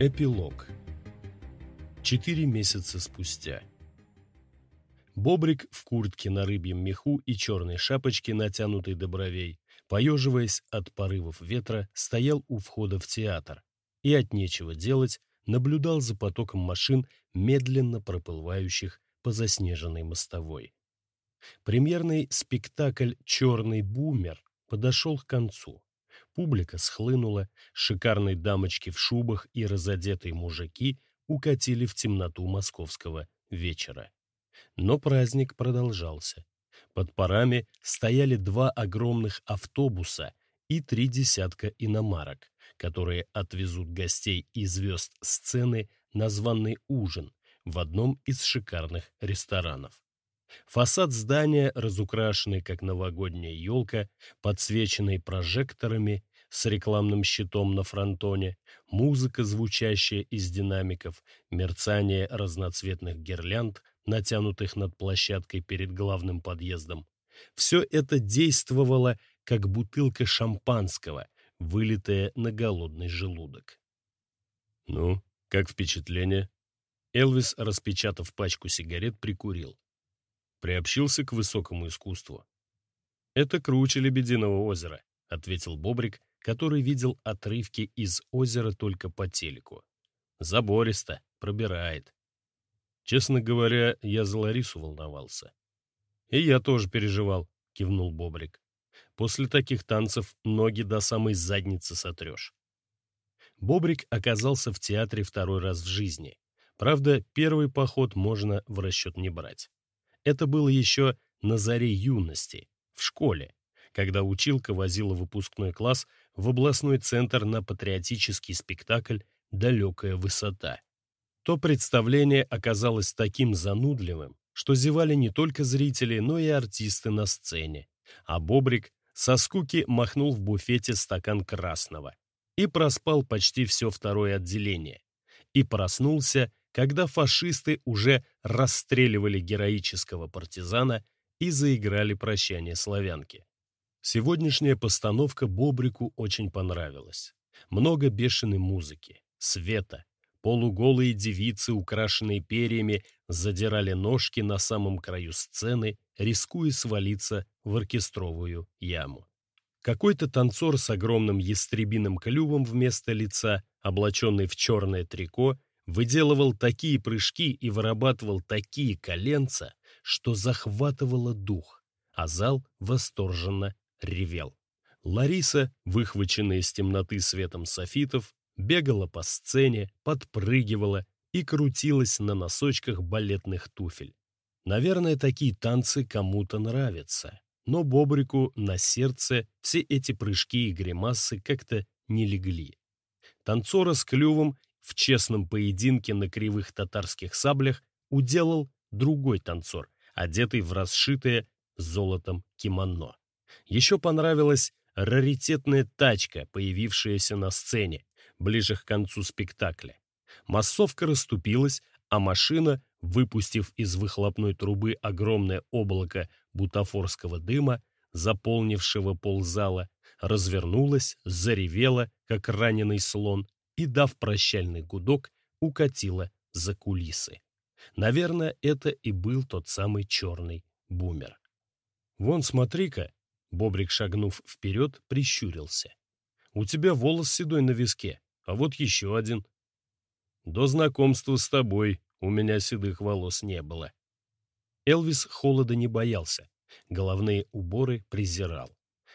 Эпилог. Четыре месяца спустя. Бобрик в куртке на рыбьем меху и черной шапочке, натянутой до бровей, поеживаясь от порывов ветра, стоял у входа в театр и от нечего делать наблюдал за потоком машин, медленно проплывающих по заснеженной мостовой. Премьерный спектакль «Черный бумер» подошел к концу. Публика схлынула, шикарные дамочки в шубах и разодетые мужики укатили в темноту московского вечера. Но праздник продолжался. Под парами стояли два огромных автобуса и три десятка иномарок, которые отвезут гостей и звезд сцены на званый ужин в одном из шикарных ресторанов. Фасад здания, разукрашенный как новогодняя елка, подсвеченный прожекторами с рекламным щитом на фронтоне, музыка, звучащая из динамиков, мерцание разноцветных гирлянд, натянутых над площадкой перед главным подъездом. Все это действовало, как бутылка шампанского, вылитая на голодный желудок. «Ну, как впечатление?» Элвис, распечатав пачку сигарет, прикурил приобщился к высокому искусству. «Это круче Лебединого озера», — ответил Бобрик, который видел отрывки из озера только по телеку. «Забористо, пробирает». Честно говоря, я за Ларису волновался. «И я тоже переживал», — кивнул Бобрик. «После таких танцев ноги до самой задницы сотрешь». Бобрик оказался в театре второй раз в жизни. Правда, первый поход можно в расчет не брать. Это было еще на заре юности, в школе, когда училка возила выпускной класс в областной центр на патриотический спектакль «Далекая высота». То представление оказалось таким занудливым, что зевали не только зрители, но и артисты на сцене. А Бобрик со скуки махнул в буфете стакан красного и проспал почти все второе отделение. И проснулся, когда фашисты уже расстреливали героического партизана и заиграли «Прощание славянки». Сегодняшняя постановка Бобрику очень понравилась. Много бешеной музыки, света, полуголые девицы, украшенные перьями, задирали ножки на самом краю сцены, рискуя свалиться в оркестровую яму. Какой-то танцор с огромным ястребиным клювом вместо лица, облаченный в черное трико, выделывал такие прыжки и вырабатывал такие коленца, что захватывало дух, а зал восторженно ревел. Лариса, выхваченная из темноты светом софитов, бегала по сцене, подпрыгивала и крутилась на носочках балетных туфель. Наверное, такие танцы кому-то нравятся, но Бобрику на сердце все эти прыжки и гримасы как-то не легли. Танцора с клювом в честном поединке на кривых татарских саблях уделал другой танцор, одетый в расшитое золотом кимоно. Еще понравилась раритетная тачка, появившаяся на сцене, ближе к концу спектакля. Массовка расступилась, а машина, выпустив из выхлопной трубы огромное облако бутафорского дыма, заполнившего ползала, развернулась, заревела, как раненый слон, и, дав прощальный гудок, укатила за кулисы. Наверное, это и был тот самый черный бумер. «Вон, смотри-ка!» — Бобрик, шагнув вперед, прищурился. «У тебя волос седой на виске, а вот еще один». «До знакомства с тобой у меня седых волос не было». Элвис холода не боялся, головные уборы презирал.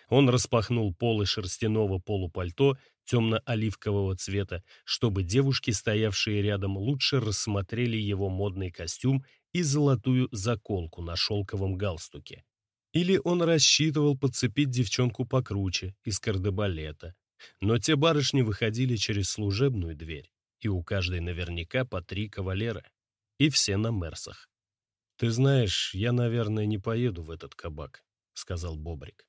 Он распахнул полы шерстяного полупальто темно-оливкового цвета, чтобы девушки, стоявшие рядом, лучше рассмотрели его модный костюм и золотую заколку на шелковом галстуке. Или он рассчитывал подцепить девчонку покруче, из кардебалета. Но те барышни выходили через служебную дверь, и у каждой наверняка по три кавалера. И все на мерсах. «Ты знаешь, я, наверное, не поеду в этот кабак», — сказал Бобрик.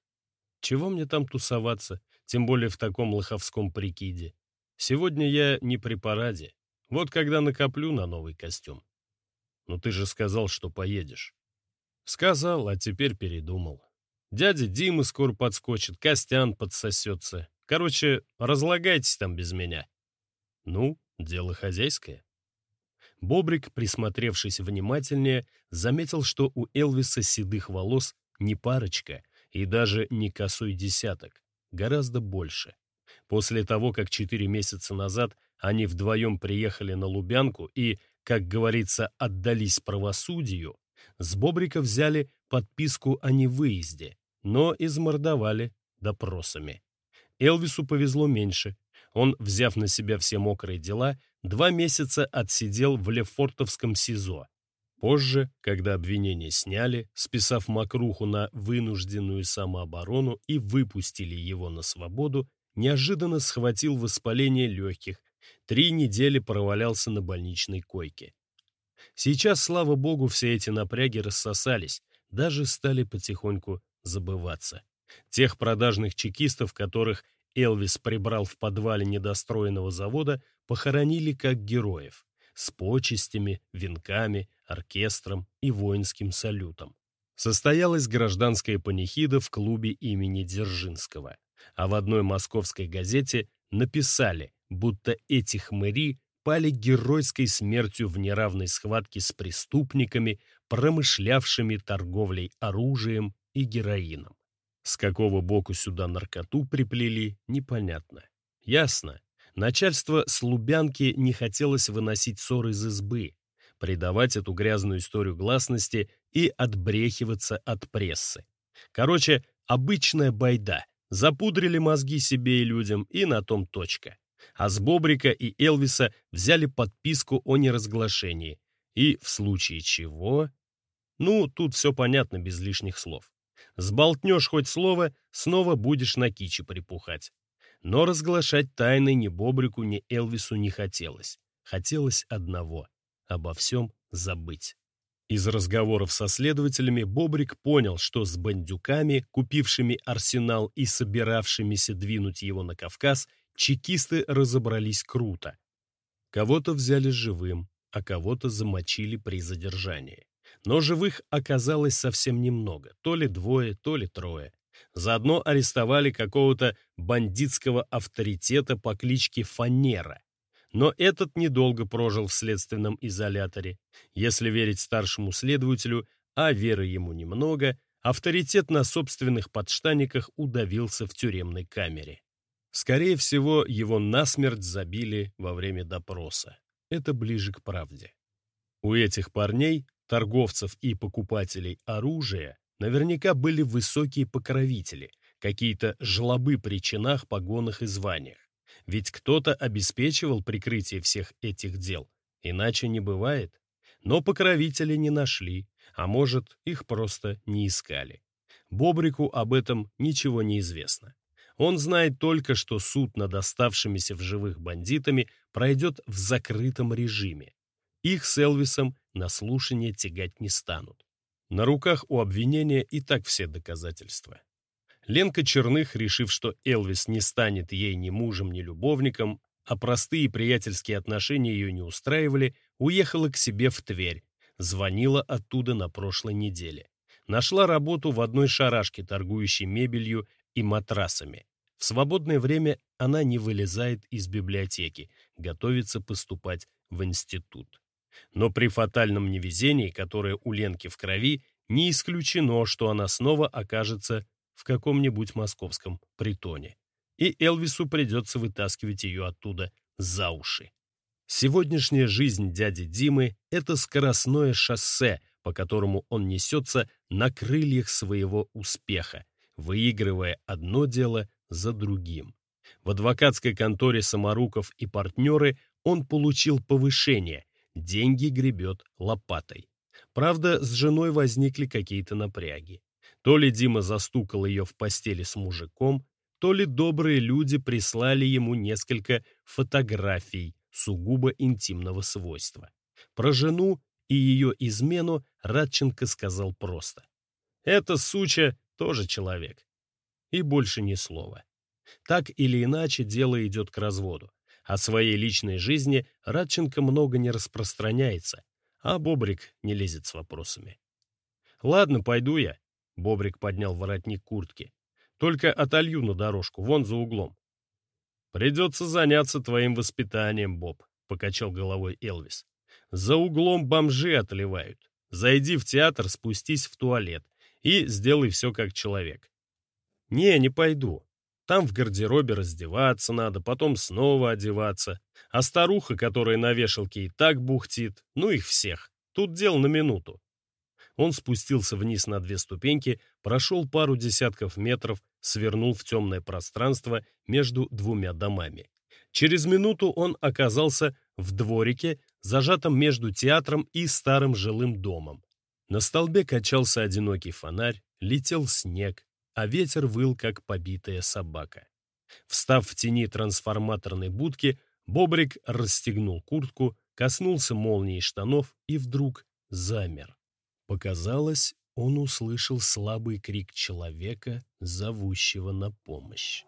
«Чего мне там тусоваться? тем более в таком лоховском прикиде. Сегодня я не при параде. Вот когда накоплю на новый костюм. Ну ты же сказал, что поедешь. Сказал, а теперь передумал. Дядя Дима скоро подскочит, Костян подсосется. Короче, разлагайтесь там без меня. Ну, Дело хозяйское. Бобрик, присмотревшись внимательнее, заметил, что у Элвиса седых волос не парочка и даже не косой десяток, гораздо больше. После того, как четыре месяца назад они вдвоем приехали на Лубянку и, как говорится, отдались правосудию, с Бобрика взяли подписку о невыезде, но измордовали допросами. Элвису повезло меньше. Он, взяв на себя все мокрые дела, два месяца отсидел в Лефортовском СИЗО. Позже, когда обвинения сняли, списав мокруху на вынужденную самооборону и выпустили его на свободу, неожиданно схватил воспаление легких, три недели провалялся на больничной койке. Сейчас, слава богу, все эти напряги рассосались, даже стали потихоньку забываться. Тех продажных чекистов, которых Элвис прибрал в подвале недостроенного завода, похоронили как героев, с почестями, венками, оркестром и воинским салютом. Состоялась гражданская панихида в клубе имени Дзержинского, а в одной московской газете написали, будто эти хмыри пали геройской смертью в неравной схватке с преступниками, промышлявшими торговлей оружием и героином. С какого боку сюда наркоту приплели, непонятно. Ясно. Начальство с Лубянки не хотелось выносить ссор из избы, придавать эту грязную историю гласности и отбрехиваться от прессы. Короче, обычная байда. Запудрили мозги себе и людям, и на том точка. А с Бобрика и Элвиса взяли подписку о неразглашении. И в случае чего... Ну, тут все понятно без лишних слов. Сболтнешь хоть слово, снова будешь на кичи припухать. Но разглашать тайны ни Бобрику, ни Элвису не хотелось. Хотелось одного — обо всем забыть. Из разговоров со следователями Бобрик понял, что с бандюками, купившими арсенал и собиравшимися двинуть его на Кавказ, чекисты разобрались круто. Кого-то взяли живым, а кого-то замочили при задержании. Но живых оказалось совсем немного, то ли двое, то ли трое. Заодно арестовали какого-то бандитского авторитета по кличке Фанера. Но этот недолго прожил в следственном изоляторе. Если верить старшему следователю, а веры ему немного, авторитет на собственных подштаниках удавился в тюремной камере. Скорее всего, его насмерть забили во время допроса. Это ближе к правде. У этих парней торговцев и покупателей оружия наверняка были высокие покровители, какие-то жлобы при чинах, погонах и званиях. Ведь кто-то обеспечивал прикрытие всех этих дел, иначе не бывает. Но покровители не нашли, а может, их просто не искали. Бобрику об этом ничего не известно. Он знает только, что суд над оставшимися в живых бандитами пройдет в закрытом режиме. Их с Элвисом на слушание тягать не станут. На руках у обвинения и так все доказательства. Ленка Черных, решив, что Элвис не станет ей ни мужем, ни любовником, а простые приятельские отношения ее не устраивали, уехала к себе в Тверь, звонила оттуда на прошлой неделе. Нашла работу в одной шарашке, торгующей мебелью и матрасами. В свободное время она не вылезает из библиотеки, готовится поступать в институт. Но при фатальном невезении, которое у Ленки в крови, не исключено, что она снова окажется в каком-нибудь московском притоне. И Элвису придется вытаскивать ее оттуда за уши. Сегодняшняя жизнь дяди Димы — это скоростное шоссе, по которому он несется на крыльях своего успеха, выигрывая одно дело за другим. В адвокатской конторе Самаруков и партнеры он получил повышение деньги гребет лопатой. Правда, с женой возникли какие-то напряги. То ли Дима застукал ее в постели с мужиком, то ли добрые люди прислали ему несколько фотографий сугубо интимного свойства. Про жену и ее измену Радченко сказал просто. «Это суча тоже человек». И больше ни слова. Так или иначе дело идет к разводу. О своей личной жизни Радченко много не распространяется, а Бобрик не лезет с вопросами. «Ладно, пойду я», — Бобрик поднял воротник куртки. «Только отолью на дорожку, вон за углом». «Придется заняться твоим воспитанием, Боб», — покачал головой Элвис. «За углом бомжи отливают. Зайди в театр, спустись в туалет и сделай все как человек». «Не, не пойду. Там в гардеробе раздеваться надо, потом снова одеваться. А старуха, которая на вешалке и так бухтит, ну их всех. Тут дел на минуту. Он спустился вниз на две ступеньки, прошел пару десятков метров, свернул в темное пространство между двумя домами. Через минуту он оказался в дворике, зажатом между театром и старым жилым домом. На столбе качался одинокий фонарь, летел снег, а ветер выл, как побитая собака. Встав в тени трансформаторной будки, Бобрик расстегнул куртку, коснулся молнии штанов и вдруг замер. Показалось, он услышал слабый крик человека, зовущего на помощь.